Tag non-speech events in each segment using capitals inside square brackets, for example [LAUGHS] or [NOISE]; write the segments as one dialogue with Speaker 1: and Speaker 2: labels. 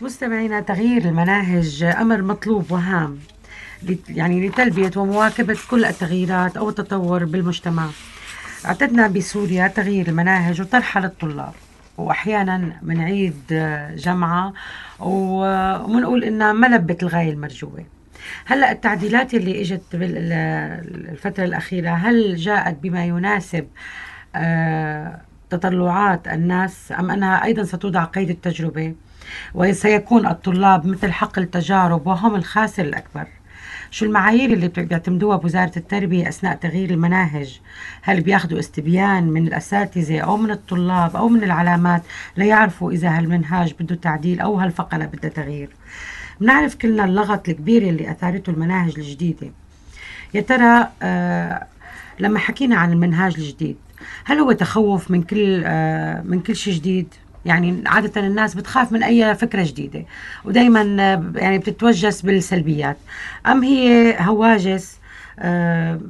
Speaker 1: مستمعينا تغيير المناهج أمر مطلوب وهام. يعني لتلبية ومواكبة كل التغييرات أو التطور بالمجتمع. اعتدنا بسوريا تغيير المناهج وطرحها للطلاب. وأحيانا بنعيد جمعة وبنقول إنها ما لبت الغاية المرجوة. هلأ التعديلات اللي إجت بالفترة الأخيرة هل جاءت بما يناسب آه، تطلعات الناس أم أنها أيضا ستوضع قيد التجربة؟ وسيكون الطلاب مثل حقل تجارب وهم الخاسر الأكبر. شو المعايير اللي بيعتمدوها بوزارة التربية أثناء تغيير المناهج؟ هل بياخذوا استبيان من الأساتذة أو من الطلاب أو من العلامات ليعرفوا إذا هالمنهاج بده تعديل أو هالفقرة بدها تغيير؟ بنعرف كلنا اللغط الكبير اللي أثارته المناهج الجديدة. يا ترى آه لما حكينا عن المنهاج الجديد هل هو تخوف من كل آه من كل شيء جديد؟ يعني عادة الناس بتخاف من أي فكرة جديدة ودايما يعني بتتوجس بالسلبيات. أم هي هواجس؟ آه،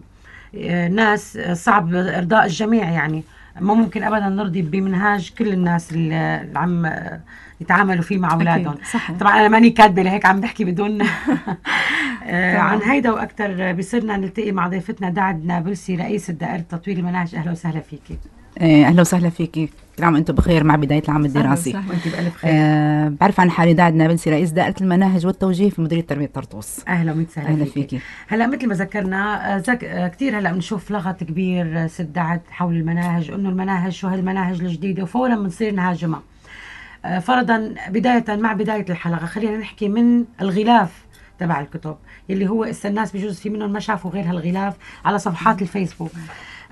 Speaker 1: ناس صعب إرضاء الجميع يعني. ما ممكن ابدا نرضي بمنهاج كل الناس اللي عم يتعاملوا فيه مع أولادهم. طبعا أنا ماني كاتبة لهيك عم بحكي بدون. [LAUGHS] آه، عن هيدا وأكثر بصيرنا نلتقي مع ضيفتنا دعد نابلسي رئيس دائره تطوير المناهج. أهلا وسهلا فيكي.
Speaker 2: أهلا وسهلا فيكي كل عام وأنتم بخير مع بداية العام الدراسي.
Speaker 1: وأنت بألف خير.
Speaker 2: أه بعرف عن حالي داعد نابلسي رئيس دائرة المناهج والتوجيه في مديرية تربية طرطوس.
Speaker 1: أهلا وسهلا
Speaker 2: أهلا فيكي.
Speaker 1: هلأ مثل ما ذكرنا آه، زك... آه، كثير هلأ بنشوف لغط كبير ست دعد حول المناهج إنه المناهج شو هالمناهج الجديدة وفورا بنصير نهاجمها. فرضا بداية مع بداية الحلقة خلينا نحكي من الغلاف تبع الكتب اللي هو الناس بجوز في منهم ما شافوا غير هالغلاف على صفحات الفيسبوك.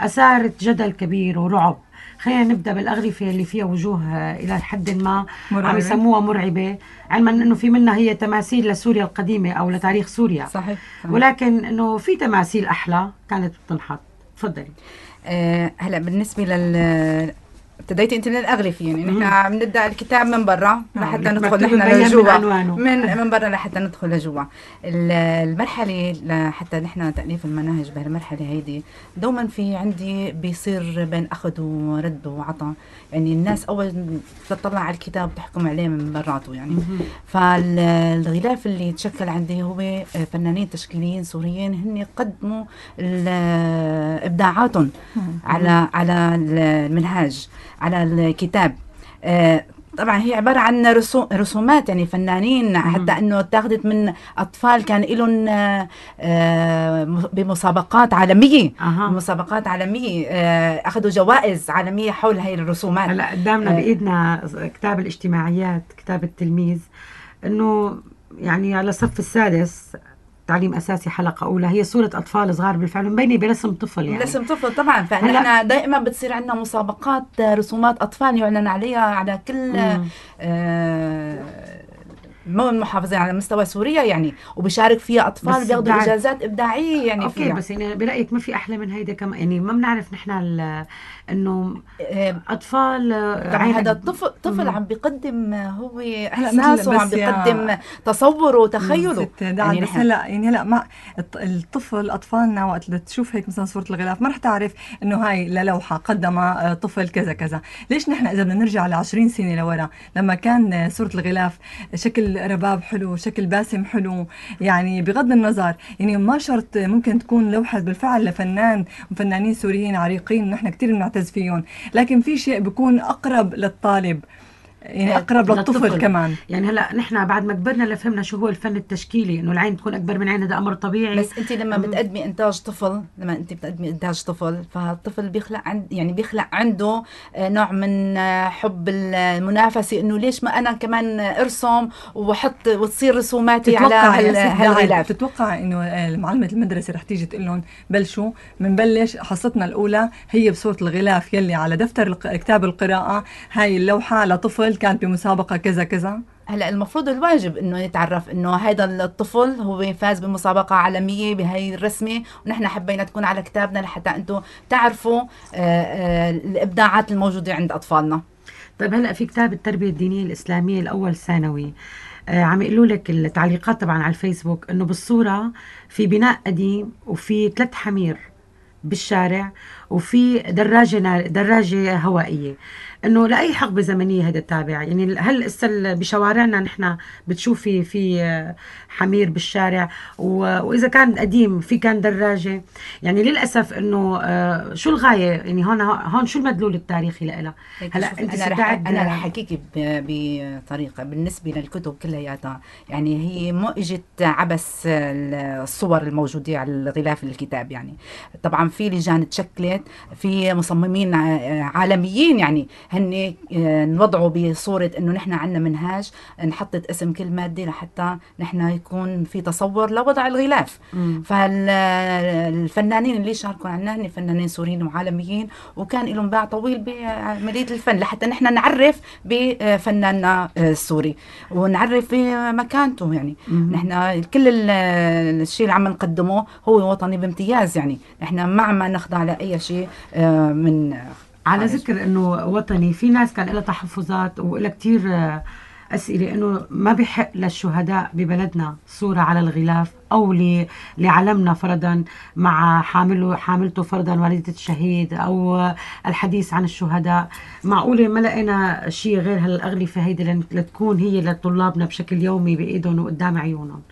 Speaker 1: أثارت جدل كبير ورعب خلينا نبدأ بالأغرفة اللي فيها وجوه إلى حد ما مرعبة. عم يسموها مرعبة علما إنه في منها هي تماثيل لسوريا القديمة أو لتاريخ سوريا
Speaker 2: صحيح, صحيح.
Speaker 1: ولكن إنه في تماثيل أحلى كانت بتنحط تفضلي
Speaker 2: أه هلا بالنسبة لل ابتديت انت من الاغلفه يعني نحن عم نبدا الكتاب من برا لحتى ندخل نحن لجوا. من من برا لحتى ندخل لجوا. المرحلة لحتى نحن تأليف المناهج بهالمرحلة هيدي دوما في عندي بيصير بين أخذ ورد وعطاء. يعني الناس أول تطلع على الكتاب تحكم عليه من براته يعني. فالغلاف اللي تشكل عندي هو فنانين تشكيليين سوريين هن قدموا إبداعاتهم على على المنهاج. على الكتاب. آه، طبعا هي عبارة عن رسومات يعني فنانين حتى إنه اتاخذت من أطفال كان لهم آه، بمسابقات عالمية. أه. مسابقات عالمية. آه، أخذوا جوائز عالمية حول هي الرسومات.
Speaker 1: هلأ قدامنا بإيدنا كتاب الاجتماعيات كتاب التلميذ. إنه يعني على الصف السادس تعليم أساسي حلقة أولى. هي صورة أطفال صغار بالفعل مبينه برسم طفل يعني.
Speaker 2: رسم طفل طبعا. فنحن دائما بتصير عندنا مسابقات رسومات أطفال يعلن عليها على كل آه مو المحافظين على مستوى سوريا يعني وبشارك فيها أطفال بياخذوا إجازات إبداعية يعني
Speaker 1: أوكي
Speaker 2: فيها.
Speaker 1: بس يعني برأيك ما في أحلى من هيدا كمان يعني ما بنعرف نحن إنه آه،
Speaker 2: أطفال هذا الطفل طفل عم بيقدم هو إحساسه وعم بيقدم تصوره وتخيله.
Speaker 3: يعني بس هلا يعني هلا ما الطفل أطفالنا وقت تشوف هيك مثلا صورة الغلاف ما رح تعرف إنه هاي للوحه قدمها طفل كذا كذا. ليش نحن إذا بدنا نرجع ل 20 سنة لورا لما كان صورة الغلاف شكل رباب حلو شكل باسم حلو يعني بغض النظر يعني ما شرط ممكن تكون لوحة بالفعل لفنان وفنانين سوريين عريقين نحن كثير بنعتز فيهم لكن في شيء بيكون أقرب للطالب. يعني أقرب للطفل. كمان.
Speaker 1: يعني هلأ نحن بعد ما كبرنا لفهمنا شو هو الفن التشكيلي إنه العين تكون أكبر من عين هذا أمر طبيعي.
Speaker 2: بس انت لما بتقدمي إنتاج طفل لما انت بتقدمي إنتاج طفل فالطفل بيخلق عند يعني بيخلق عنده آه، نوع من آه، حب المنافسة إنه ليش ما أنا كمان أرسم وأحط وتصير رسوماتي على هالغلاف؟
Speaker 3: تتوقع إنه آه، معلمه المدرسة رح تيجي تقول لهم بلشوا بنبلش حصتنا الأولى هي بصوره الغلاف يلي على دفتر كتاب القراءة هاي اللوحة لطفل كانت بمسابقه كذا كذا؟
Speaker 2: هلا المفروض الواجب إنه يتعرف إنه هذا الطفل هو فاز بمسابقة عالمية بهي الرسمة ونحن حبينا تكون على كتابنا لحتى أنتم تعرفوا آآ آه، آآ آه، الإبداعات الموجودة عند أطفالنا.
Speaker 1: طيب هلا في كتاب التربية الدينية الإسلامية الأول ثانوي. آه عم يقولوا لك التعليقات طبعا على الفيسبوك إنه بالصورة في بناء قديم وفي ثلاث حمير بالشارع وفي دراجة دراجة هوائية. إنه لأي حقبه زمنيه هذا التابع. يعني هل هسه بشوارعنا نحن بتشوفي في حمير بالشارع؟ وإذا كان قديم في كان دراجة. يعني للأسف إنه آه، شو الغاية؟ يعني هون هون شو المدلول التاريخي لها
Speaker 2: هلا أنت أنا رح أنا رح احكيك بطريقة بالنسبة للكتب كلياتها. يعني هي مو اجت عبس الصور الموجودة على الغلاف الكتاب يعني. طبعا في لجان تشكلت في مصممين عالميين يعني هن آه، نوضعوا بصورة إنه نحن عندنا منهاج نحطت اسم كل مادة لحتى نحن يكون في تصور لوضع الغلاف. فالفنانين اللي شاركوا عنا هن فنانين سوريين وعالميين وكان لهم باع طويل بعمليه الفن لحتى نحن نعرف بفناننا السوري ونعرف بمكانته يعني. نحن كل الشيء اللي عم نقدمه هو وطني بامتياز يعني. نحن ما عم نخضع لأي شيء آه، من
Speaker 1: على ذكر إنه وطني في ناس كان لها تحفظات ولها كثير آه، أسئلة إنه ما بحق للشهداء ببلدنا صورة على الغلاف أو لعلمنا فرضا مع حامله حاملته فرضا والدة الشهيد أو الحديث عن الشهداء. معقولة ما لقينا شيء غير هالأغلفة هيدي لتكون هي لطلابنا بشكل يومي بإيدهم وقدام عيونهم.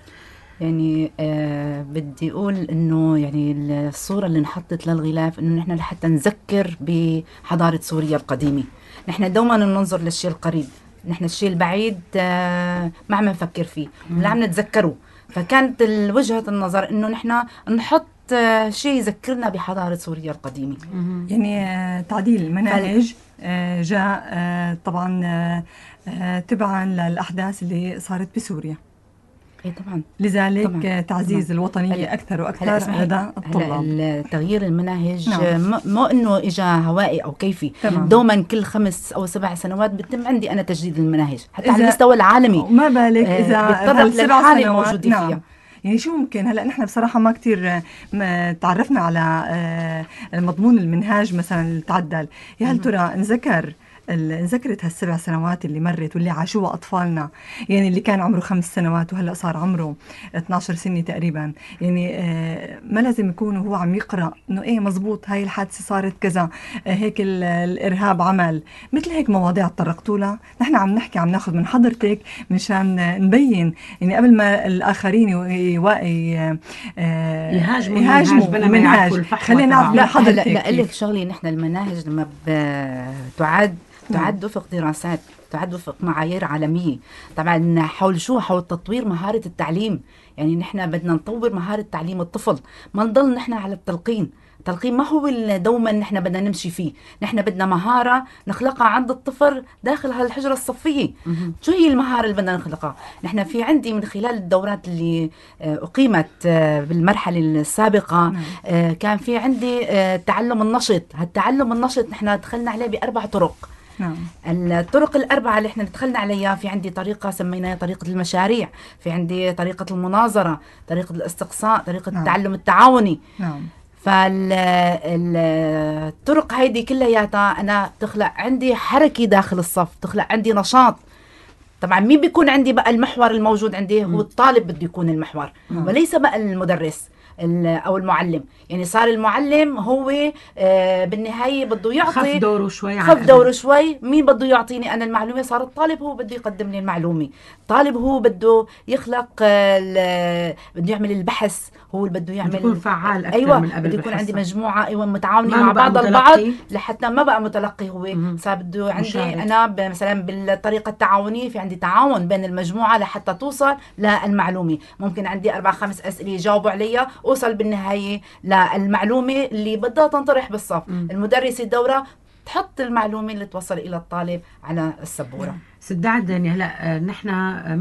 Speaker 2: يعني آه بدي أقول إنه يعني الصورة اللي انحطت للغلاف إنه نحن لحتى نذكر بحضارة سوريا القديمة. نحن دوما ننظر للشيء القريب. نحن الشيء البعيد آه ما عم نفكر فيه. لا عم نتذكره. فكانت وجهة النظر إنه نحن نحط آه شيء يذكرنا بحضارة سوريا القديمة.
Speaker 3: يعني آه تعديل المناهج آه جاء طبعا تبعا للأحداث اللي صارت بسوريا.
Speaker 2: اي طبعا
Speaker 3: لذلك طبعاً. تعزيز طبعاً. الوطنية أكثر وأكثر لدى الطلاب
Speaker 2: تغيير المناهج نعم. مو إنه اجى هوائي أو كيفي تمام. دوما كل خمس أو سبع سنوات بتم عندي أنا تجديد المناهج حتى على المستوى العالمي
Speaker 3: ما بالك آه، إذا سبع سنوات نعم. فيها يعني شو ممكن هلا نحن بصراحة ما كثير تعرفنا على آه، مضمون المنهاج مثلا اللي تعدل يا هل ترى انذكر ذكرت هالسبع سنوات اللي مرت واللي عاشوها أطفالنا. يعني اللي كان عمره خمس سنوات وهلأ صار عمره 12 سنة تقريبا. يعني آه، ما لازم يكون هو عم يقرأ إنه إيه مزبوط هاي الحادثة صارت كذا آه، هيك الإرهاب عمل. مثل هيك مواضيع تطرقتوا لها نحن عم نحكي عم ناخذ من حضرتك مشان نبين. يعني قبل ما الآخرين
Speaker 1: يهاجموا يهاجموا
Speaker 3: المنهاج خلينا نعرف
Speaker 2: لا حضرتك لا لك شغلي نحن المناهج لما بتعد تعد وفق دراسات تعد وفق معايير عالمية. طبعا حول شو؟ حول تطوير مهارة التعليم. يعني نحن بدنا نطور مهارة تعليم الطفل. ما نضل نحن على التلقين. التلقين ما هو اللي دوما نحن بدنا نمشي فيه. نحن بدنا مهارة نخلقها عند الطفل داخل هالحجرة الصفية. شو هي المهارة اللي بدنا نخلقها؟ نحن في عندي من خلال الدورات اللي آه، أقيمت آه، بالمرحلة السابقة نعم. آه، كان في عندي تعلم النشط. هالتعلم النشط نحن دخلنا عليه بأربع طرق. نعم. الطرق الأربعة اللي إحنا دخلنا عليها في عندي طريقة سميناها طريقة المشاريع في عندي طريقة المناظرة طريقة الاستقصاء طريقة نعم. التعلم التعاوني نعم. فالطرق هيدي كلياتها أنا تخلق عندي حركة داخل الصف تخلق عندي نشاط طبعا مين بيكون عندي بقى المحور الموجود عندي هو الطالب بده يكون المحور نعم. وليس بقى المدرس أو المعلم. يعني صار المعلم هو آه، بالنهاية بده يعطي
Speaker 1: خف دوره شوي
Speaker 2: خف دوره شوي. مين بده يعطيني أنا المعلومة؟ صار الطالب هو بده يقدم لي المعلومة. الطالب هو بده يخلق بده يعمل البحث هو اللي بده يعمل
Speaker 1: يكون فعال أكثر
Speaker 2: أيوة
Speaker 1: من قبل
Speaker 2: بده يكون عندي مجموعة أيوه متعاونين مع بعض البعض لحتى ما بقى متلقي هو. صار بده عندي مشارك. أنا مثلا بالطريقة التعاونية في عندي تعاون بين المجموعة لحتى توصل للمعلومة. ممكن عندي أربع خمس أسئلة يجاوبوا عليها أوصل بالنهاية للمعلومة اللي بدها تنطرح بالصف. المدرس الدورة تحط المعلومة اللي توصل إلى الطالب على السبورة.
Speaker 1: سداد يعني هلا نحن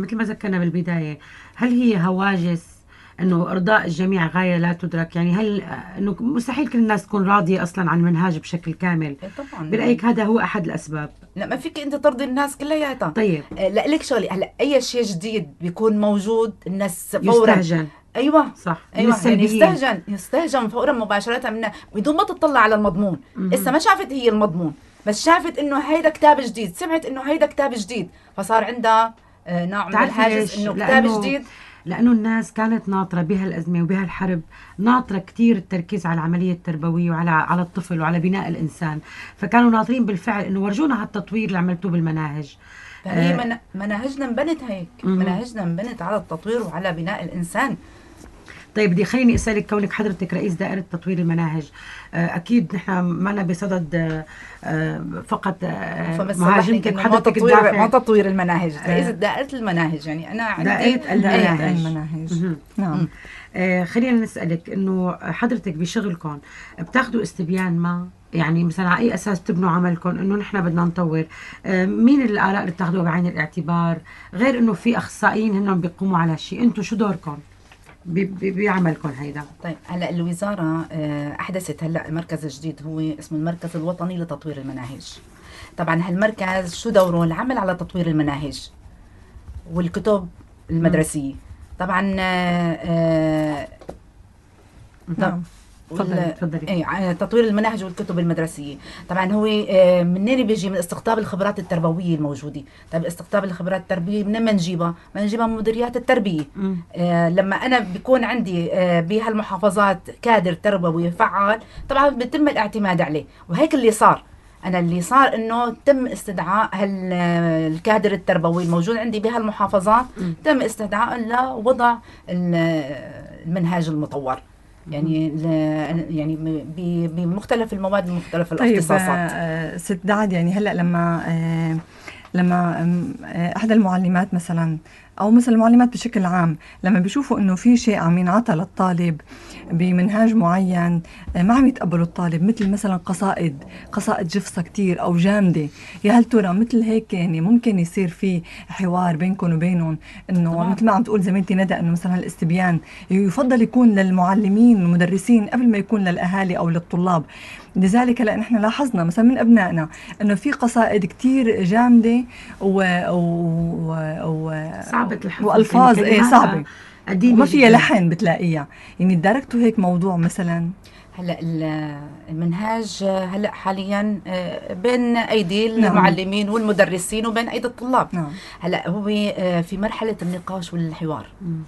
Speaker 1: مثل ما ذكرنا بالبداية هل هي هواجس إنه أرضاء الجميع غاية لا تدرك. يعني هل إنه مستحيل كل الناس تكون راضية أصلا عن المنهاج بشكل كامل؟
Speaker 2: إيه، طبعا.
Speaker 1: برأيك هذا هو أحد الأسباب؟
Speaker 2: لا ما فيك أنت ترضي الناس كلياتها
Speaker 1: طيب.
Speaker 2: آه، لا لك شغلة. هلا أي شيء جديد بيكون موجود الناس فورا.
Speaker 1: يستهجن.
Speaker 2: أيوه.
Speaker 1: صح.
Speaker 2: أيوه يعني يستهجن يستهجن فورا مباشرة من بدون ما تطلع على المضمون. لسه ما شافت هي المضمون بس شافت إنه هيدا كتاب جديد. سمعت إنه هيدا كتاب جديد فصار عندها آه، نوع من الحاجز إنه كتاب جديد.
Speaker 1: لأنه الناس كانت ناطرة بهالازمه وبهالحرب ناطرة كثير التركيز على العملية التربوية وعلى على الطفل وعلى بناء الإنسان. فكانوا ناطرين بالفعل إنه ورجونا على التطوير اللي عملتوه بالمناهج.
Speaker 2: هي آه مناهجنا انبنت هيك. مناهجنا انبنت على التطوير وعلى بناء الإنسان.
Speaker 1: طيب بدي خليني أسألك كونك حضرتك رئيس دائرة تطوير المناهج آه، أكيد نحن معنا بصدد آه، آه، فقط
Speaker 2: مهاجمتك حضرتك تطوير ما تطوير المناهج رئيس دائرة المناهج يعني أنا عندي
Speaker 1: دائرة المناهج, المناهج. نعم. خلينا نسألك إنه حضرتك بشغلكم بتاخذوا استبيان ما؟ يعني مثلا على أي أساس تبنوا عملكم؟ إنه نحن بدنا نطور. مين الآراء اللي بتاخذوها بعين الاعتبار؟ غير إنه في أخصائيين هن بيقوموا على شيء أنتم شو دوركم؟ بعملكم هيدا.
Speaker 2: طيب هلا الوزارة آه، أحدثت هلا مركز جديد هو اسمه المركز الوطني لتطوير المناهج. طبعا هالمركز شو دوره؟ العمل على تطوير المناهج والكتب المدرسية. طبعا آه, آه، نعم. تفضلي تفضلي. اي تطوير المناهج والكتب المدرسية. طبعا هو آه، منين بيجي من استقطاب الخبرات التربوية الموجودة. طيب استقطاب الخبرات التربوية من ما نجيبها؟ ما نجيبها من مديريات التربية. آه لما أنا بيكون عندي آه بهالمحافظات كادر تربوي فعال طبعا بيتم الاعتماد عليه. وهيك اللي صار. أنا اللي صار إنه تم استدعاء الكادر التربوي الموجود عندي بهالمحافظات. تم استدعاء لوضع المنهاج المطور. يعني يعني بمختلف المواد بمختلف طيب الاختصاصات.
Speaker 3: طيب ست دعد يعني هلأ لما آه لما إحدى المعلمات مثلا أو مثل المعلمات بشكل عام لما بيشوفوا إنه في شيء عم ينعطى للطالب بمنهاج معين ما عم يتقبلوا الطالب مثل مثلا قصائد قصائد جفصة كتير أو جامدة. يا هل ترى مثل هيك يعني ممكن يصير في حوار بينكم وبينهم؟ إنه مثل ما عم تقول زميلتي ندى إنه مثلا الاستبيان يفضل يكون للمعلمين والمدرسين قبل ما يكون للأهالي أو للطلاب. لذلك هلا نحن لاحظنا مثلا من أبنائنا إنه في قصائد كتير جامدة و, و...
Speaker 1: و... صعبة الحفظ
Speaker 3: وألفاظ إيه صعبة. وما فيها لحن بتلاقيها. يعني دركتوا هيك موضوع مثلا؟
Speaker 2: هلأ المنهاج هلأ حاليا آه، بين أيدي نعم. المعلمين والمدرسين وبين أيدي الطلاب. نعم. هلأ هو آه، في مرحلة النقاش والحوار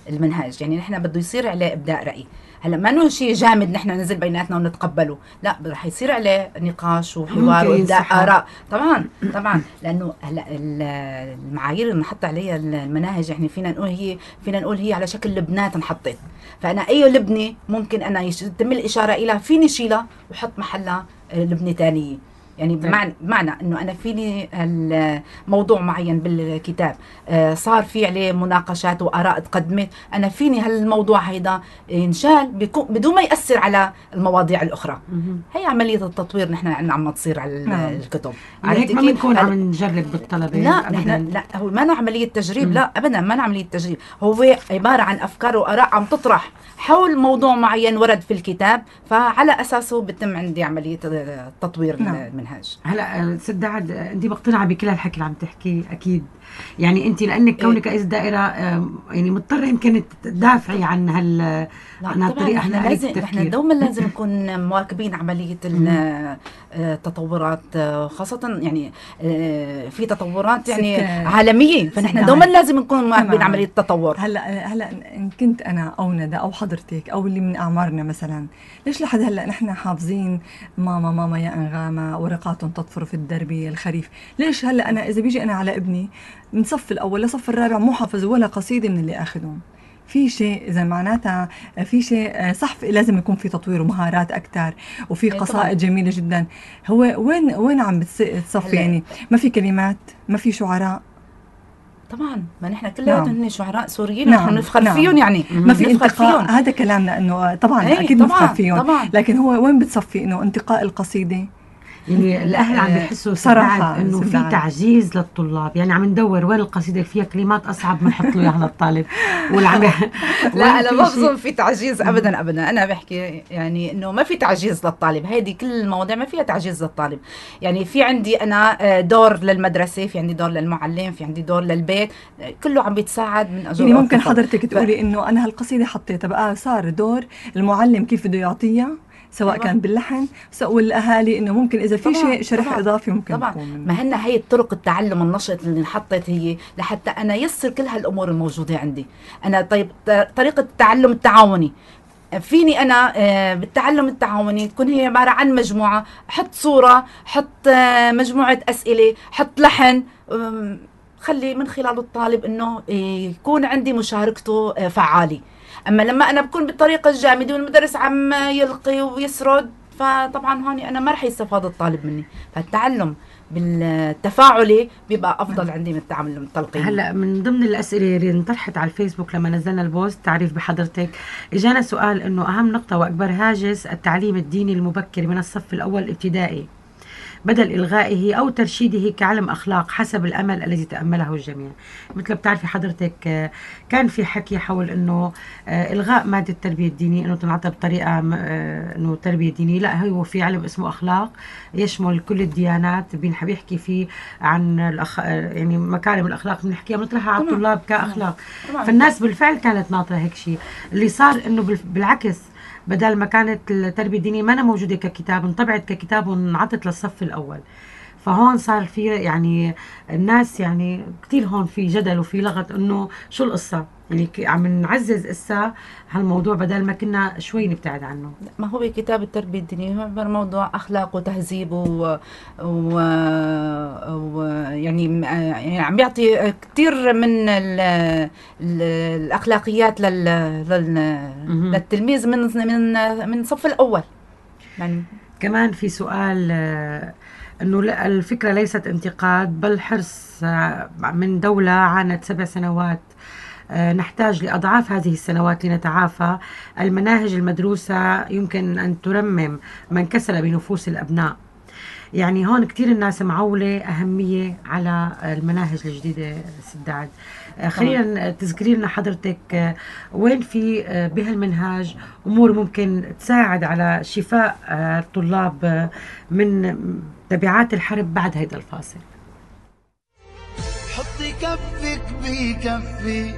Speaker 2: المنهاج. يعني نحن بده يصير عليه إبداء رأي. هلا ما انه شيء جامد نحن ننزل بيناتنا ونتقبله. لا رح يصير عليه نقاش وحوار وابداء آراء. طبعا طبعا. لأنه هلا المعايير اللي نحط عليها المناهج يعني فينا نقول هي فينا نقول هي على شكل لبنات انحطت فأنا أي لبنة ممكن أنا يتم الإشارة إلى فيني شيلها وحط محلها لبنة ثانية يعني طيب. بمعنى بمعنى إنه أنا فيني موضوع معين بالكتاب. آه، صار في عليه مناقشات وآراء تقدمت. أنا فيني هالموضوع هيدا ينشال بدون ما يأثر على المواضيع الأخرى. هي عملية التطوير. نحن عم تصير على نعم. الكتب.
Speaker 1: على هيك ما بنكون عم نجرب بالطلبة
Speaker 2: لا نحن لا هو ما عملية تجريب. لا ابدا ما عمليه تجريب. هو عبارة عن أفكار وآراء عم تطرح حول موضوع معين ورد في الكتاب فعلى أساسه بتم عندي عملية تطوير نعم. المنهاج
Speaker 1: هلا ست دعد انت مقتنعة بكل هالحكي اللي عم تحكي؟ أكيد. يعني انت لأنك كونك رئيس دائرة يعني مضطرة يمكن تدافعي عن هال
Speaker 2: عن هالطريقه إحنا لازم إحنا دوما [LAUGHS] لازم نكون مواكبين عملية التطورات آه، خاصة يعني آه، في تطورات يعني عالمية. فنحن دوما لازم نكون مواكبين عملية التطور.
Speaker 3: هلا هلا إن كنت أنا أو ندى أو حضرتك أو اللي من أعمارنا مثلا ليش لحد هلا نحن حافظين ماما ماما يا أنغامة ورقات تطفر في الدرب الخريف. ليش هلا أنا إذا بيجي أنا على ابني من صف الأول لصف الرابع مو حافظ ولا قصيده من اللي اخذهم في شيء إذا معناتها في شيء صح لازم يكون في تطوير ومهارات أكثر وفي إيه، قصائد جميلة جدا. هو وين وين عم بتصفي يعني؟ ما في كلمات ما في شعراء.
Speaker 2: طبعا. ما نحن كلياتهم نعم. شعراء سوريين نعم. نحن نفخر نعم. فيهم يعني.
Speaker 3: ما في انتقاء. هذا كلامنا إنه طبعا إيه أكيد نفخر فيهم. طبعا. لكن هو وين بتصفي إنه انتقاء القصيدة؟
Speaker 1: يعني [LAUGHS] الأهل عم بيحسوا صراحة إنه في تعجيز للطلاب. يعني عم ندور وين القصيدة فيها كلمات أصعب بنحط له إياها للطالب. [LAUGHS]
Speaker 2: والعم لا أنا ما بظن في تعجيز ابدا ابدا. أنا بحكي يعني إنه ما في تعجيز للطالب. هيدي كل المواضيع ما فيها تعجيز للطالب. يعني في عندي أنا آه، دور للمدرسة في عندي دور للمعلم في عندي دور للبيت. كله عم بيتساعد من
Speaker 3: أجل يعني ممكن حضرتك تقولي إنه أنا هالقصيدة حطيتها بقى صار دور المعلم كيف بده يعطيها؟ سواء أيوة. كان باللحن والأهالي إنه ممكن إذا في شيء شرح طبعًا. إضافي ممكن
Speaker 2: طبعا. ما هن هي الطرق التعلم النشط اللي انحطت هي لحتى أنا يسر كل هالأمور الموجودة عندي. أنا طيب طريقة التعلم التعاوني. فيني أنا آه، بالتعلم التعاوني تكون هي عبارة عن مجموعة. حط صورة حط آه، مجموعة أسئلة حط لحن. خلي من خلاله الطالب إنه يكون عندي مشاركته آه، فعالي أما لما أنا بكون بالطريقة الجامده والمدرس عم يلقي ويسرد فطبعا هون أنا ما رح يستفاد الطالب مني. فالتعلم بالتفاعلي بيبقى أفضل عندي من التعامل التلقيني.
Speaker 4: هلأ من ضمن الأسئلة اللي انطرحت على الفيسبوك لما نزلنا البوست تعريف بحضرتك إجانا سؤال إنه أهم نقطة وأكبر هاجس التعليم الديني المبكر من الصف الأول ابتدائي بدل إلغائه أو ترشيده كعلم أخلاق حسب الأمل الذي تأمله الجميع. مثل ما بتعرفي حضرتك آه، كان في حكي حول أنه آه، إلغاء مادة التربية الدينية أنه تنعطى بطريقة آه، أنه تربية دينية لا هو في علم اسمه أخلاق يشمل كل الديانات. بيحكي فيه عن الأخ... يعني مكارم الأخلاق بنحكيها بنطرحها على الطلاب كأخلاق. فالناس بالفعل كانت ناطرة هيك شيء. اللي صار أنه بالعكس بدل ما كانت التربية الدينية ما موجودة ككتاب انطبعت ككتاب وانعطت للصف الأول. فهون صار في يعني الناس يعني كثير هون في جدل وفي لغط إنه شو القصة؟ يعني عم نعزز اسا هالموضوع بدل ما كنا شوي نبتعد عنه.
Speaker 2: ما هو كتاب التربية الدينية هو موضوع أخلاق وتهذيب و... و... و... يعني يعني عم بيعطي كثير من ال... ال... الأخلاقيات لل... لل... للتلميذ من من من الصف الأول.
Speaker 4: يعني كمان في سؤال إنه الفكرة ليست انتقاد بل حرص من دولة عانت سبع سنوات آه، نحتاج لأضعاف هذه السنوات لنتعافى. المناهج المدروسة يمكن أن ترمم من كسل بنفوس الأبناء. يعني هون كثير الناس معولة أهمية على المناهج الجديدة سداد. آه، خلينا تذكري لنا حضرتك آه، وين في بهالمنهاج أمور ممكن تساعد على شفاء الطلاب من تبعات الحرب بعد هيدا الفاصل؟ حطي كفك بكفي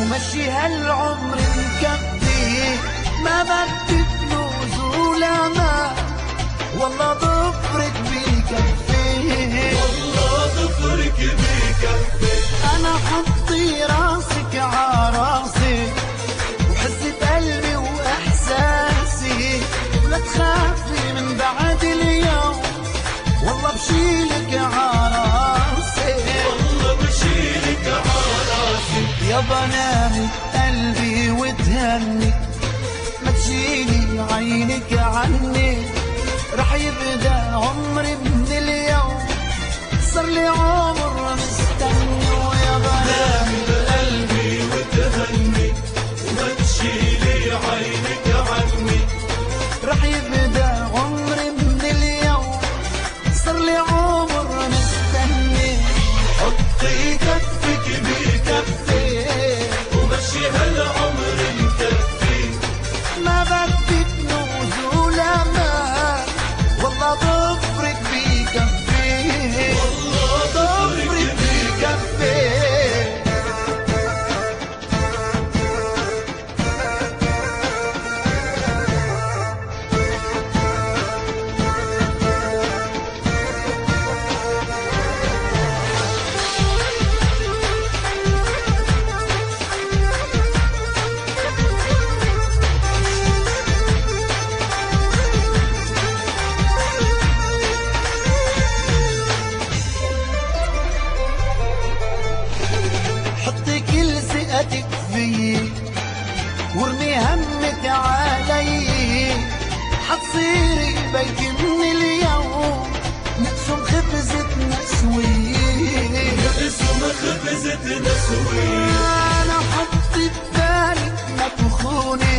Speaker 4: ومشي هالعمر مكفي ما بدي فلوس ولا ما والله ضفرك بكفي. والله ضفرك بكفي. أنا حطي راسك عراسي وحسة قلبي وإحساسي. ولا تخافي من بعد اليوم والله بشيلك عراسي بنامي قلبي وتهني. ما تشيلي عينك عني. رح يبدأ عمري من اليوم. صار لي عمر مستني وارمي همك علي. حتصيري بيتي من اليوم نقسم خبزتنا سوية نقسم خبزتنا سوية أنا حطي ببالي ما تخوني.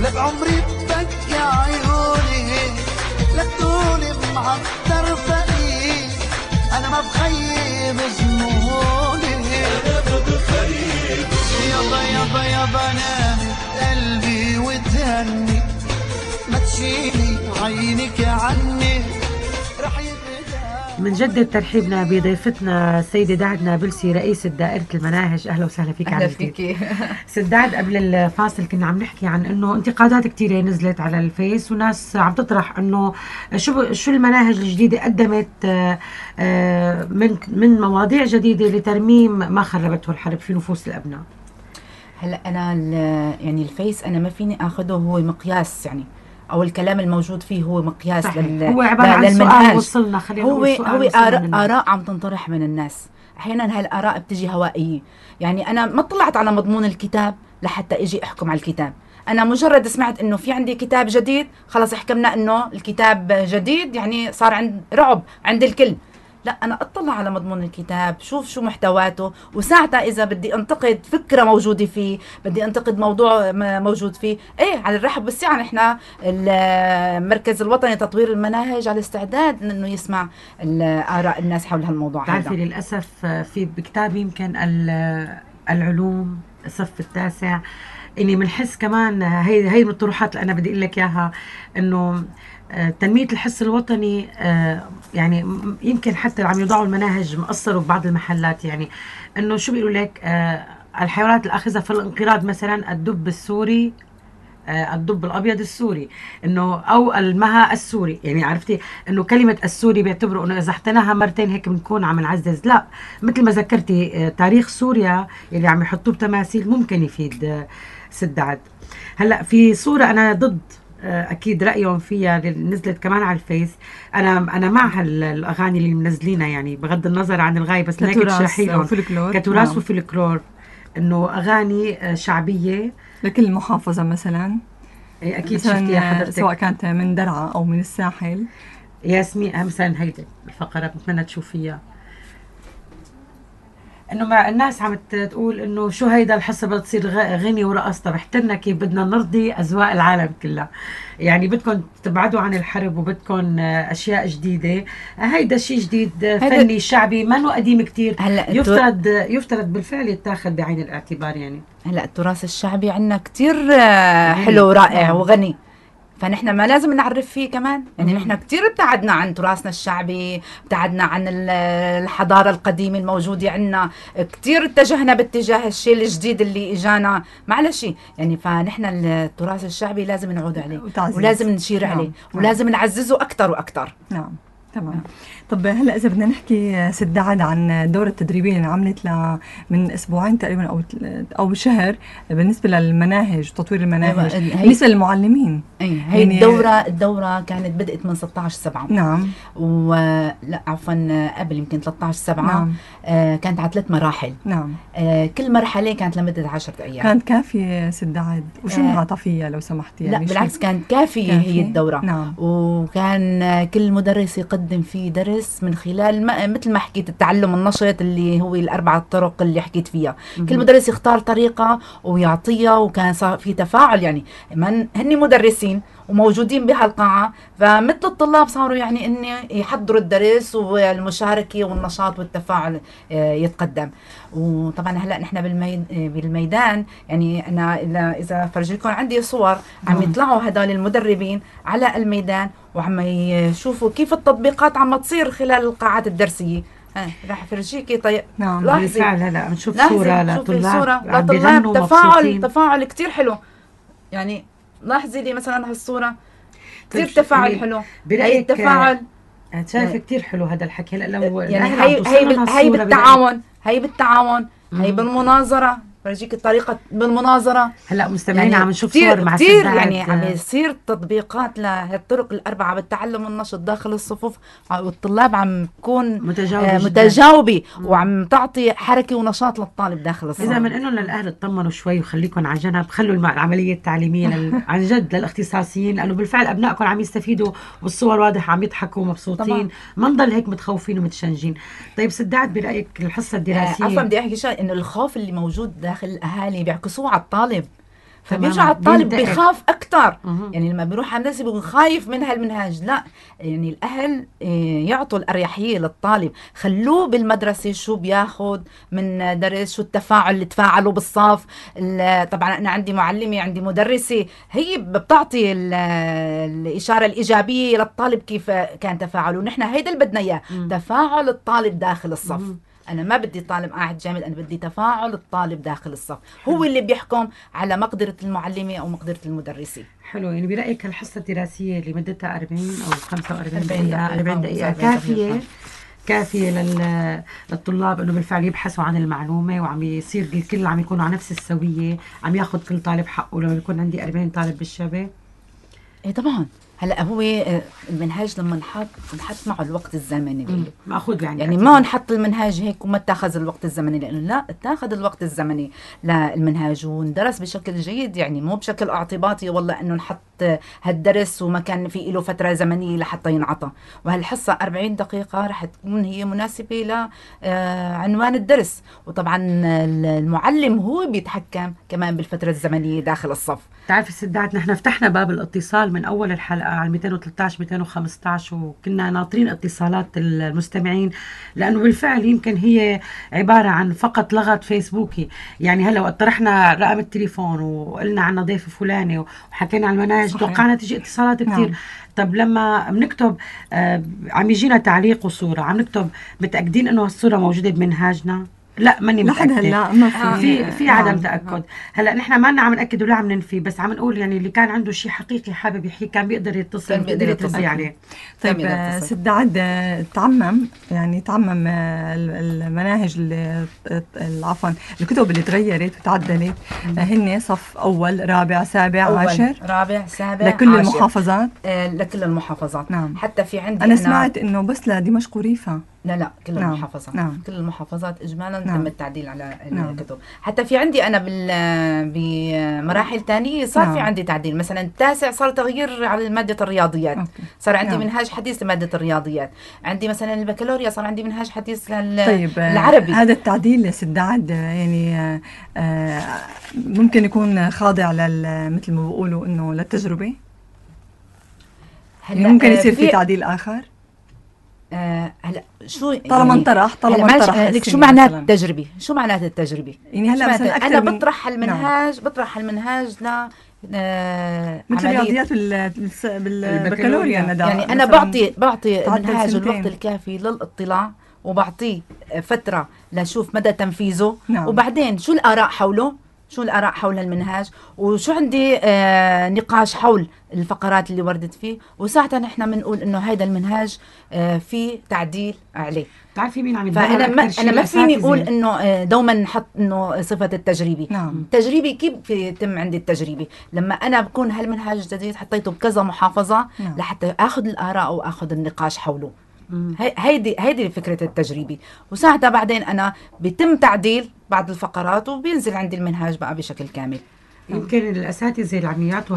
Speaker 4: لا بعمري ببكي عيوني. لا تقولي معطر فقير يابا يابا نامي قلبي وتهني. ما تشيلي عينك عني. رح يبدا
Speaker 1: بنجدد ترحيبنا بضيفتنا السيدة دعد نابلسي رئيسة دائرة المناهج. أهلا وسهلا فيك
Speaker 2: أهلا فيك [LAUGHS]
Speaker 1: ست دعد قبل الفاصل كنا عم نحكي عن إنه انتقادات كثيرة نزلت على الفيس وناس عم تطرح إنه شو شو المناهج الجديدة قدمت آه، آه، من من مواضيع جديدة لترميم ما خربته الحرب في نفوس الأبناء.
Speaker 2: هلا أنا يعني الفيس أنا ما فيني آخذه هو مقياس يعني أو الكلام الموجود فيه هو مقياس
Speaker 1: صحيح. لل... هو عبارة عن سؤال وصلنا
Speaker 2: خلينا هو هو آراء, آراء عم تنطرح من الناس. أحيانا هالآراء بتجي هوائية. يعني أنا ما طلعت على مضمون الكتاب لحتى إجي أحكم على الكتاب. أنا مجرد سمعت إنه في عندي كتاب جديد خلص حكمنا إنه الكتاب جديد يعني صار عند رعب عند الكل. لا أنا أطلع على مضمون الكتاب شوف شو محتواته وساعتها إذا بدي أنتقد فكرة موجودة فيه بدي أنتقد موضوع موجود فيه إيه على الرحب والسعة نحن المركز الوطني لتطوير المناهج على استعداد إنه يسمع اراء الناس حول هالموضوع
Speaker 1: بتعرفي للأسف في بكتاب يمكن العلوم الصف التاسع اني بنحس كمان هي هي من الطروحات اللي أنا بدي أقول لك إياها إنه آه، تنمية الحس الوطني آه، يعني يمكن حتى عم يوضعوا المناهج مقصروا ببعض المحلات. يعني إنه شو بيقولوا لك؟ آه، الحيوانات الأخذة في الانقراض مثلا الدب السوري الدب الأبيض السوري. إنه أو المها السوري. يعني عرفتي؟ إنه كلمة السوري بيعتبروا إنه إذا احتناها مرتين هيك بنكون عم نعزز. لا مثل ما ذكرتي تاريخ سوريا اللي عم يحطوه بتماثيل ممكن يفيد سدعد هلأ في صورة أنا ضد آه، أكيد رأيهم فيها نزلت كمان على الفيس. أنا أنا مع الأغاني اللي منزلينها يعني بغض النظر عن الغاية بس هيك
Speaker 3: تشرحي لهم
Speaker 1: كتراث نعم. وفلكلور. إنه أغاني آه، شعبية.
Speaker 3: لكل محافظه مثلا.
Speaker 1: إيه، أكيد شفتيها حضرتك.
Speaker 3: سواء كانت من درعا أو من الساحل.
Speaker 1: ياسمين مثلا هيدي الفقرة بتمنى تشوفيها. إنه مع الناس عم تقول إنه شو هيدا الحصة بدها تصير غني ورقص. طب احترنا كيف بدنا نرضي أذواق العالم كلها. يعني بدكم تبعدوا عن الحرب وبدكم أشياء جديدة. هيدا شيء جديد فني شعبي ما قديم كثير هلأ يفترض يفترض بالفعل يتاخذ بعين الاعتبار يعني.
Speaker 2: هلأ التراث الشعبي عندنا كثير حلو ورائع نعم. وغني. فنحن ما لازم نعرف فيه كمان. يعني نحن كثير ابتعدنا عن تراثنا الشعبي ابتعدنا عن الحضارة القديمة الموجودة عندنا كثير اتجهنا باتجاه الشيء الجديد اللي إجانا. معلش يعني فنحن التراث الشعبي لازم نعود عليه ولازم نشير نعم. عليه. نعم. ولازم نعززه أكثر وأكثر.
Speaker 3: نعم. تمام. طب هلا إذا بدنا نحكي ست دعد عن الدوره التدريبية اللي انعملت من أسبوعين تقريبا أو أو شهر بالنسبة للمناهج وتطوير المناهج. أيوة. بالنسبة للمعلمين.
Speaker 2: أي هي يعني الدوره الدورة كانت بدأت من 16 7
Speaker 3: نعم.
Speaker 2: ولا عفوا قبل يمكن 13 7 نعم. آه كانت على ثلاث مراحل.
Speaker 3: نعم.
Speaker 2: آه كل مرحلة كانت لمدة 10 أيام.
Speaker 3: كانت كافية ست دعد وشو آه. فيها لو سمحتي
Speaker 2: يعني لا بالعكس كانت كافية كافي. هي الدورة.
Speaker 3: نعم.
Speaker 2: وكان كل مدرس يقدم فيه درس من خلال مثل ما حكيت التعلم النشط اللي هو الأربع طرق اللي حكيت فيها مم. كل مدرس يختار طريقة ويعطيها وكان صار في تفاعل يعني من هن مدرسين وموجودين بهالقاعة. فمثل الطلاب صاروا يعني اني يحضروا الدرس والمشاركة والنشاط والتفاعل آه، يتقدم. وطبعا هلأ نحن بالميدان يعني أنا إذا فرجيكم عندي صور عم يطلعوا هدول المدربين على الميدان وعم يشوفوا كيف التطبيقات عم تصير خلال القاعات الدرسية. راح فرجيكي طيب
Speaker 1: نعم بالفعل هلا بنشوف صورة لطلاب صورة.
Speaker 2: لطلاب تفاعل تفاعل كثير حلو. يعني لاحظي لي مثلا هالصورة. كثير تفاعل حلو. هي التفاعل.
Speaker 1: شايفة كثير حلو هذا الحكي. هلا لو
Speaker 2: يعني هي هي, هي بالتعاون. هي بالتعاون. هي بالمناظرة. فرجيك الطريقة بالمناظرة.
Speaker 1: هلا مستمعين يعني عم نشوف صور مع كثير
Speaker 2: يعني عم يصير تطبيقات لهالطرق الأربعة بالتعلم والنشط داخل الصفوف. والطلاب عم تكون
Speaker 1: متجاوبه آه
Speaker 2: متجاوبه وعم تعطي حركة ونشاط للطالب داخل الصف
Speaker 1: إذا بنقول للأهل اطمنوا شوي وخليكم على جنب. خلوا العملية التعليمية لل... [LAUGHS] عن جد للاختصاصيين لأنه بالفعل أبنائكم عم يستفيدوا والصور واضح عم يضحكوا ومبسوطين ما نضل هيك متخوفين ومتشنجين. طيب سداد برأيك الحصة الدراسيه
Speaker 2: آه عفوا بدي أحكي شيء إنه الخوف اللي موجود داخل داخل الأهالي بيعكسوه على الطالب. فبيرجع الطالب بخاف أكثر يعني لما بيروح على المدرسة بيكون خايف من هالمنهاج. لا يعني الأهل آه، يعطوا الأريحية للطالب. خلوه بالمدرسة شو بياخذ من درس شو التفاعل اللي تفاعلوا بالصف. طبعا أنا عندي معلمة عندي مدرسة. هي بتعطي الإشارة الإيجابية للطالب كيف كان تفاعله. ونحن هيدا اللي بدنا إياه. تفاعل الطالب داخل الصف. أنا ما بدي طالب قاعد جامد أنا بدي تفاعل الطالب داخل الصف. هو اللي بيحكم على مقدرة المعلمة أو مقدرة المدرسة
Speaker 1: حلو يعني برأيك الحصة الدراسية اللي مدتها 40 أو 45 دقيقة 40 دقيقة كافية كافية للطلاب إنه بالفعل يبحثوا عن المعلومة وعم يصير الكل عم يكونوا على نفس السوية عم ياخذ كل طالب حقه لما يكون عندي 40 طالب بالشبه
Speaker 2: إيه طبعا. هلا هو آه، المنهاج لما انحط انحط معه الوقت الزمني
Speaker 1: ماخذ يعني
Speaker 2: يعني ما انحط المنهاج هيك وما اتخذ الوقت الزمني لأنه لا اتاخذ الوقت الزمني للمنهاج وندرس بشكل جيد. يعني مو بشكل اعتباطي والله إنه نحط هالدرس وما كان في له فترة زمنية لحتى ينعطى. وهالحصة 40 دقيقة رح تكون هي مناسبة لعنوان آه، الدرس. وطبعا المعلم هو بيتحكم كمان بالفترة الزمنية داخل الصف.
Speaker 1: بتعرفي سدات نحن فتحنا باب الاتصال من أول الحلقة. على 213 215 وكنا ناطرين اتصالات المستمعين لأنه بالفعل يمكن هي عبارة عن فقط لغط فيسبوكي. يعني هلا وقت طرحنا رقم التليفون وقلنا عن ضيف فلاني وحكينا عن المناهج توقعنا تجي اتصالات كثير نعم. طب لما بنكتب آه عم يجينا تعليق وصورة عم نكتب متأكدين إنه الصورة موجودة بمنهاجنا؟ لا ماني
Speaker 3: متأكدة. هلا ما
Speaker 1: في. آه، في في عدم. تأكد. هلا نحن ما عم نأكد ولا عم ننفي بس عم نقول يعني اللي كان عنده شيء حقيقي حابب يحكي كان بيقدر يتصل كان بيقدر يتصل. عليه
Speaker 3: طيب ست عد تعمم يعني تعمم المناهج اللي عفوا الكتب اللي تغيرت وتعدلت هن صف أول رابع سابع أول عاشر.
Speaker 2: رابع سابع
Speaker 3: لكل عاشر. المحافظات؟
Speaker 2: آه لكل المحافظات.
Speaker 3: نعم.
Speaker 2: حتى في عندي
Speaker 3: أنا, أنا سمعت إنه بس لدمشق وريفا.
Speaker 2: لا لا كل نعم. المحافظات نعم. كل المحافظات اجمالا نعم. تم التعديل على نعم. الكتب حتى في عندي أنا بال بمراحل ثانية صار نعم. في عندي تعديل مثلا التاسع صار تغيير على مادة الرياضيات أوكي. صار عندي نعم. منهاج حديث لمادة الرياضيات عندي مثلا البكالوريا صار عندي منهاج حديث لل طيب العربي
Speaker 3: هذا التعديل سداد يعني آه ممكن يكون خاضع لل مثل ما بيقولوا إنه للتجربة يعني ممكن يصير في, في تعديل آخر
Speaker 2: آه هلا شو
Speaker 3: طالما يعني انطرح طالما انطرح
Speaker 2: شو معنات التجربة؟ شو معنات التجربة؟
Speaker 3: يعني هلا مثلا
Speaker 2: أنا بطرح المنهاج نعم. بطرح المنهاج ل
Speaker 3: آه مثل رياضيات بالبكالوريا
Speaker 2: يعني أنا بعطي بعطي منهاج الوقت الكافي للاطلاع وبعطيه فترة لشوف مدى تنفيذه نعم. وبعدين شو الآراء حوله شو الآراء حول المنهاج وشو عندي آه نقاش حول الفقرات اللي وردت فيه. وساعتها نحن بنقول إنه هذا المنهاج آه في تعديل عليه.
Speaker 1: بتعرفي مين عم
Speaker 2: فأنا ما أنا ما فيني أقول إنه آه، دوما نحط إنه صفة التجريبي.
Speaker 3: نعم.
Speaker 2: التجريبي كيف يتم عندي التجريبي؟ لما أنا بكون هالمنهاج الجديد حطيته بكذا محافظة نعم. لحتى آخذ الآراء وآخذ النقاش حوله. هيدي هيدي فكرة التجريبي. وساعتها بعدين أنا بيتم تعديل بعض الفقرات وبينزل عندي المنهاج بقى بشكل كامل.
Speaker 1: يمكن الأساتذة اللي عم يعطوا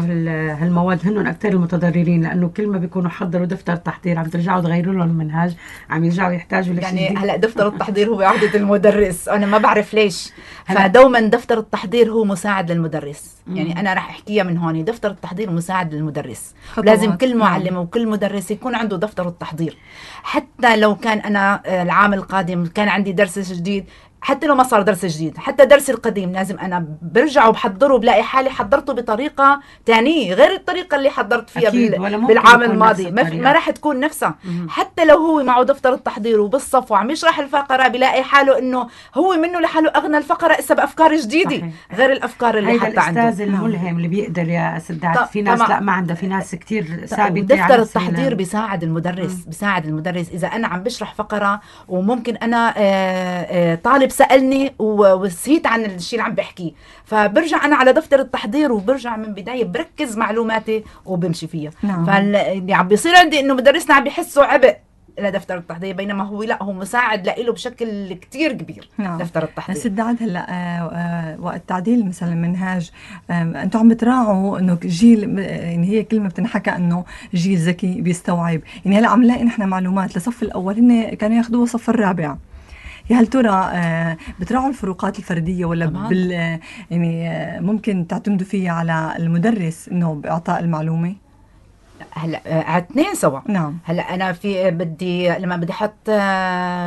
Speaker 1: هالمواد هن أكثر المتضررين لأنه كل ما بيكونوا حضروا دفتر تحضير عم ترجعوا تغيروا لهم المنهاج عم يرجعوا يحتاجوا
Speaker 2: لشيء يعني هلأ دفتر التحضير هو عهده [LAUGHS] المدرس. أنا ما بعرف ليش. فدوما دفتر التحضير هو مساعد للمدرس. يعني أنا راح أحكيها من هون. دفتر التحضير مساعد للمدرس. لازم كل معلم. وكل مدرس يكون عنده دفتر التحضير. حتى لو كان أنا آه، العام القادم كان عندي درس جديد حتى لو ما صار درس جديد حتى درسي القديم لازم أنا برجع وبحضره بلاقي حالي حضرته بطريقة ثانية غير الطريقة اللي حضرت فيها بال... بالعام الماضي. ما, ما راح تكون نفسها. حتى لو هو معه دفتر التحضير وبالصف وعم يشرح الفقرة بلاقي حاله إنه هو منه لحاله أغنى الفقرة إسا بأفكار جديدة. صحيح. غير الأفكار اللي حتى عنده.
Speaker 1: الأستاذ الملهم اللي بيقدر يا سداد في ناس لا ما عندها في ناس كثير ثابتة
Speaker 2: دفتر التحضير بيساعد المدرس مم. بيساعد المدرس. إذا أنا عم بشرح فقرة وممكن أنا آآ آه، آآ آه، طالب سالني وسهيت عن الشيء اللي عم بحكيه فبرجع أنا على دفتر التحضير وبرجع من بداية بركز معلوماتي وبمشي فيها. نعم. فاللي عم بيصير عندي إنه مدرسنا عم بيحسوا عبء لدفتر التحضير بينما هو لا هو مساعد له بشكل كتير كبير
Speaker 3: نعم.
Speaker 2: دفتر التحضير.
Speaker 3: سيد عاد هلا آه آه وقت تعديل مثلا المنهاج آه أنتم عم بتراعوا إنه جيل يعني هي كلمة بتنحكى إنه جيل ذكي بيستوعب. يعني هلا عم نلاقي نحن معلومات لصف الأول هن كانوا ياخذوها صف الرابع. هل ترى بتراعوا الفروقات الفردية ولا طبعا. بال يعني ممكن تعتمدوا فيها على المدرس إنه باعطاء المعلومة
Speaker 2: هلا على اثنين سوا
Speaker 3: نعم
Speaker 2: هلا أنا في بدي لما بدي أحط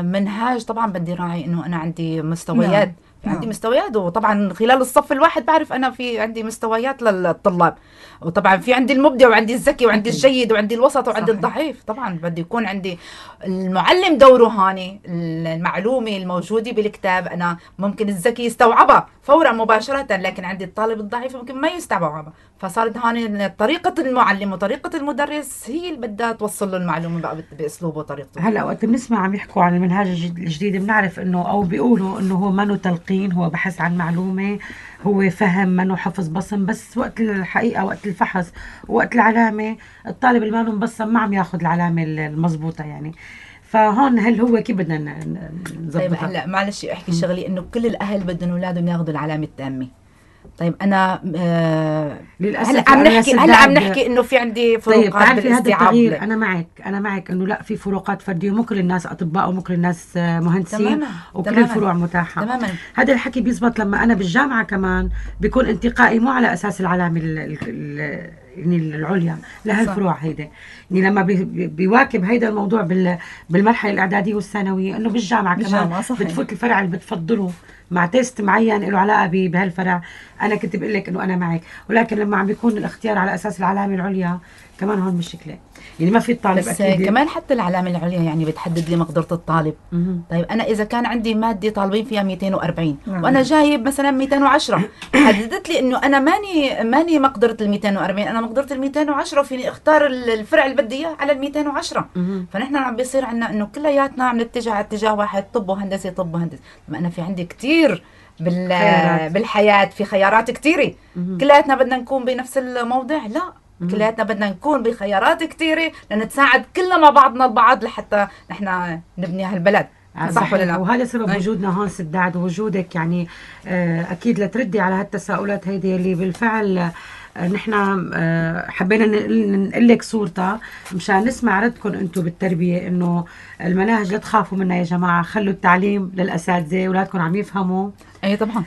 Speaker 2: منهاج طبعا بدي راعي إنه أنا عندي مستويات نعم. عندي نعم. مستويات وطبعا خلال الصف الواحد بعرف أنا في عندي مستويات للطلاب. وطبعا في عندي المبدع وعندي الذكي وعندي الجيد وعندي الوسط وعندي صحيح. الضعيف. طبعا بده يكون عندي المعلم دوره هاني المعلومة الموجودة بالكتاب. أنا ممكن الذكي يستوعبها فورا مباشرة لكن عندي الطالب الضعيف ممكن ما يستوعبها. فصارت هاني طريقة المعلم وطريقة المدرس هي اللي بدها توصل له المعلومة بأسلوبه وطريقته.
Speaker 1: هلأ وقت بنسمع عم يحكوا عن المنهاج الجديد بنعرف إنه أو بيقولوا إنه هو منه تلقين هو بحث عن معلومة هو فهم منه حفظ بصم بس وقت الحقيقة وقت الفحص وقت العلامة الطالب اللي ما مبصم ما عم ياخذ العلامة المضبوطة يعني. فهون هل هو كيف بدنا نظبطها؟
Speaker 2: طيب هلا معلش احكي شغلي إنه كل الأهل بدهم أولادهم ياخذوا العلامة التامة. طيب أنا آه للأسف هلا عم نحكي هلا عم نحكي إنه في عندي
Speaker 1: فروقات طيب تعرفي هذا التغيير أنا معك أنا معك إنه لأ في فروقات فردية مو كل الناس أطباء ومو كل الناس مهندسين تماما. وكل تماما. الفروع متاحة
Speaker 2: تماما
Speaker 1: هذا الحكي بيزبط لما أنا بالجامعة كمان بيكون انتقائي مو على أساس العلامة يعني العليا لهالفروع هيدا يعني لما بيواكب هيدا الموضوع بالمرحلة الإعدادية والثانوية إنه بالجامعة كمان بتفوت الفرع اللي بتفضله. مع تيست معين له علاقة بهالفرع. أنا كنت بقول لك إنه أنا معك. ولكن لما عم بيكون الاختيار على أساس العلامة العليا كمان هون مشكلة. يعني ما في الطالب
Speaker 2: بس أكيد كمان حتى العلامه العليا يعني بتحدد لي مقدرة الطالب. مم. طيب أنا إذا كان عندي مادة طالبين فيها 240 مم. وأنا جايب مثلا 210 [COUGHS] حددت لي إنه أنا ماني ماني مقدرة ال 240 أنا مقدرة ال 210 وفيني أختار الفرع اللي بدي إياه على ال 210 مم. فنحن عم بيصير عندنا إنه كلياتنا عم نتجه على اتجاه واحد طب وهندسة طب وهندسة. ما أنا في عندي كثير بال بالحياة في خيارات كثيره كلياتنا بدنا نكون بنفس الموضع لا. كلياتنا بدنا نكون بخيارات كثيره لنتساعد كلنا مع بعضنا البعض لحتى نحن نبني هالبلد.
Speaker 1: صح ولا لا؟ وهذا سبب أي. وجودنا هون سداد ووجودك يعني آه، أكيد لتردي على هالتساؤلات هيدي اللي بالفعل آه، نحن آه، حبينا نقول لك صورتها مشان نسمع ردكم أنتم بالتربية إنه المناهج لا تخافوا منها يا جماعة خلوا التعليم للأساتذة اولادكم عم يفهموا.
Speaker 2: اي طبعا.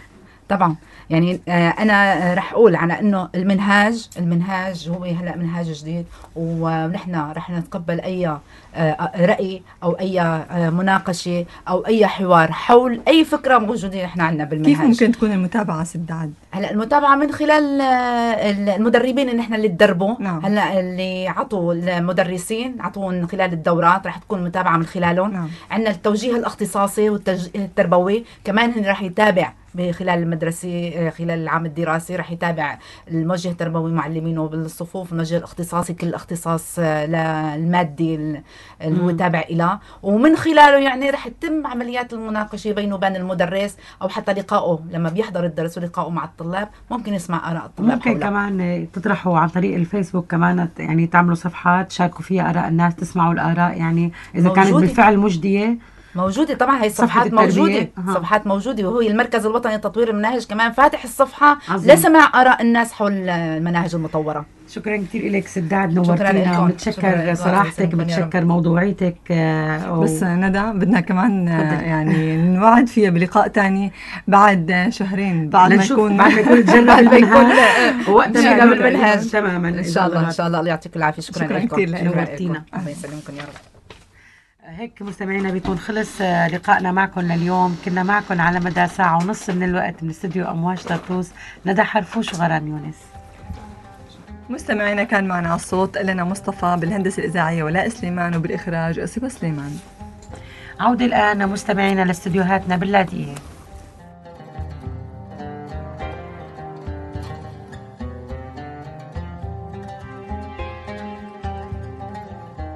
Speaker 2: طبعا. يعني آه، أنا رح أقول على إنه المنهاج المنهاج هو هلأ منهاج جديد ونحن رح نتقبل أي آه، رأي أو أي آه، مناقشة أو أي حوار حول أي فكرة موجودة نحن عندنا بالمنهاج.
Speaker 3: كيف ممكن تكون المتابعة سداد
Speaker 2: هلأ المتابعة من خلال المدربين اللي نحن اللي تدربوا. نعم. هلأ اللي عطوا المدرسين عطوا خلال الدورات رح تكون متابعة من خلالهم. نعم. عندنا التوجيه الاختصاصي والتربوي كمان هن رح يتابع خلال المدرسة آه، خلال العام الدراسي رح يتابع الموجه التربوي معلمينه بالصفوف الموجه الاختصاصي كل اختصاص آه، للمادي اللي هو تابع إلى ومن خلاله يعني رح تتم عمليات المناقشة بينه وبين المدرس أو حتى لقائه لما بيحضر الدرس ولقائه مع الطلاب ممكن يسمع آراء الطلاب
Speaker 1: ممكن حوله. كمان تطرحوا عن طريق الفيسبوك كمان يعني تعملوا صفحات تشاركوا فيها آراء الناس تسمعوا الآراء يعني إذا موجودة. كانت بالفعل مجدية
Speaker 2: موجودة طبعا هي الصفحات موجودة. أه. صفحات موجودة وهو المركز الوطني لتطوير المناهج كمان فاتح الصفحة عظيم. لسماع آراء الناس حول المناهج المطورة.
Speaker 1: شكرا كثير لك سداد نورتينا. ومتشكر صراحتك بتشكر موضوعيتك
Speaker 3: آه، بس ندى بدنا كمان آه، يعني نوعد فيها بلقاء ثاني بعد شهرين بعد ما يكون
Speaker 1: بعد ما يكون تجرب المنهج [LAUGHS]
Speaker 2: وقتنا بالمنهج
Speaker 1: تماما
Speaker 2: إن شاء الله إن شاء الله. الله. يعطيكم العافية. شكرا,
Speaker 3: شكرا كثير لك
Speaker 2: نورتينا. الله يسلمكم يا رب.
Speaker 1: هيك مستمعينا بيكون خلص آه، لقائنا معكم لليوم. كنا معكم على مدى ساعة ونص من الوقت من استوديو أمواج طرطوس. ندى حرفوش وغرام يونس.
Speaker 3: مستمعينا كان معنا على الصوت لنا مصطفى بالهندسة الإذاعية ولاء سليمان وبالإخراج أصيبة سليمان.
Speaker 1: عودة الآن مستمعينا لاستديوهاتنا باللاذقية